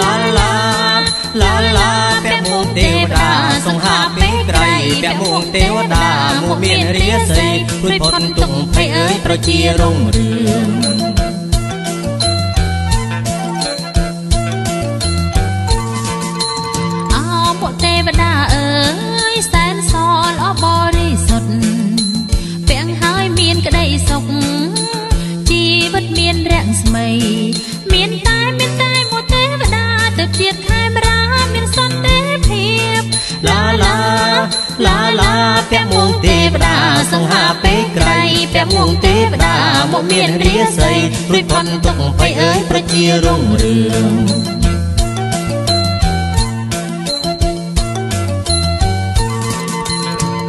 ឡាឡាឡាឡាពាក់មួងទេវតាសង្ហាពេកក្រៃពាក់មួងទេវតាមួមានរាសីព្រួយផុតទុំភ័យអើយប្រជារុងរឿង ឡាឡាពាក់មួងទេវតាសង្ហាពេកក្រៃពាក់មួងទេវតាមកមានរាសីរួចផុនទុកភ័យអើយប្រជារុងរឿង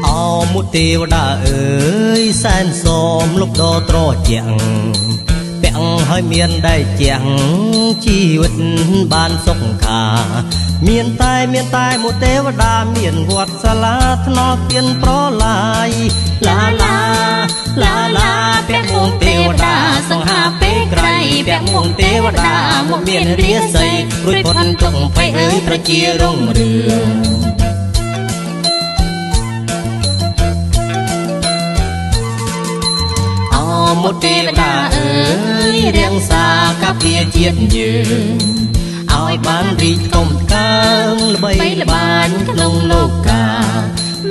អមុទេវតាអើយសែនសមលុបដត្រជា ងពាក់ហើយមានដែរជាងជីវិតបានសុខខា មានតែមានតែមួយទេវតាមានវត្តសាលាថ្នល់ពៀនប្រឡាយឡាឡាឡាឡាពាក់មួងទេវតាសង្ហាពេកក្រៃពាក់មួងទេវតាមកមានរាសីរួចផុតទុកភ័យអើយប្រជារុងរឿង មុតទេវតាអើយរៀងសាកាពាជាតិយើងឲ្យបានរីកធំកើងល្បីល្បាញក្នុងលោកា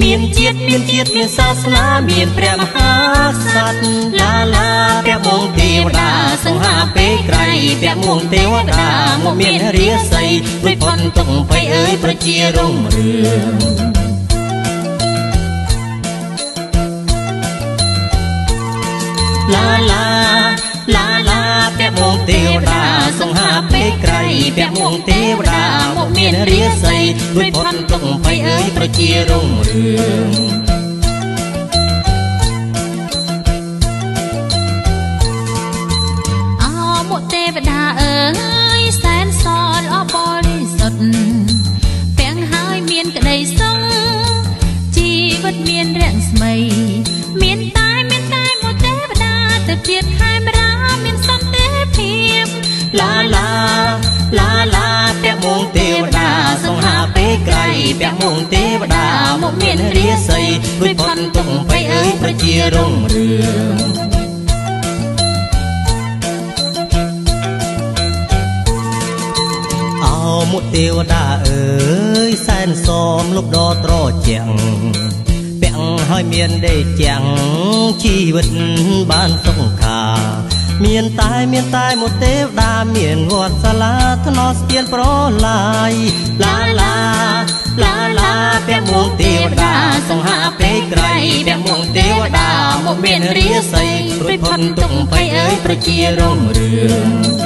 មានជាតិមានជាតិមានសាសនាមានព្រះមហាក្សត្រឡាឡាព្រះបងទេវតាសង្ហាពេកក្រៃព្រះមួងទេវតាមកមានរាសីរួចផុតទុកភ័យអើយប្រជារុងរឿង ឡាឡាឡាឡាព្រះបងទេវតាសង្ហាពេកក្រៃពាក់មួងទេវតាមកមានរាសីរួចផុតទុកភ័យអើយប្រជារុងរឿងអមកទេវតាអើយសែនសល្អបរិសុទ្ធពាំងហើយមានក្តីសុខជីវិតមានរាំងស្មីមានតែមាន ឡាឡាឡាឡាពាក់មួងទេវតាសង្ហាពេកក្រៃពាក់មួងទេវតាមកមានរាសីរួចផុតទុកភ័យអើយប្រជារុងរឿងអោមុតទេវតាអើយសែនសមលុបដត្រជាងពាក់ហើយមានដេកជាងជីវិតបានសុខខា មានតែមានតែមួយទេវតាមានវត្តសាលាថ្នល់ស្ពានប្រឡាយឡាឡាឡាឡាពាក់មួងទេវតាសង្ហាពេកក្រៃពាក់មួងទេវតាមកមានរាសីរួចផុតទុកភ័យអើយប្រជារុងរឿង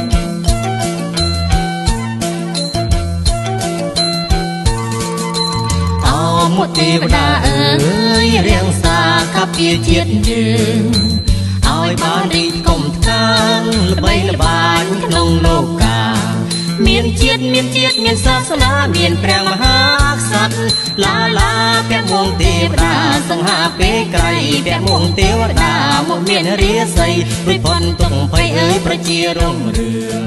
មុតទេវតាអើយរៀងសាកាពីជាតិយើង ជាតិមានជាតិមានសាសនាមានព្រះមហាក្សត្រឡាឡាពាក់មួងទេវតាសង្ហាពេកក្រៃពាក់មួងទេវតាមកមានរាសីរួចផុនទុកភ័យអើយប្រជារុងរឿង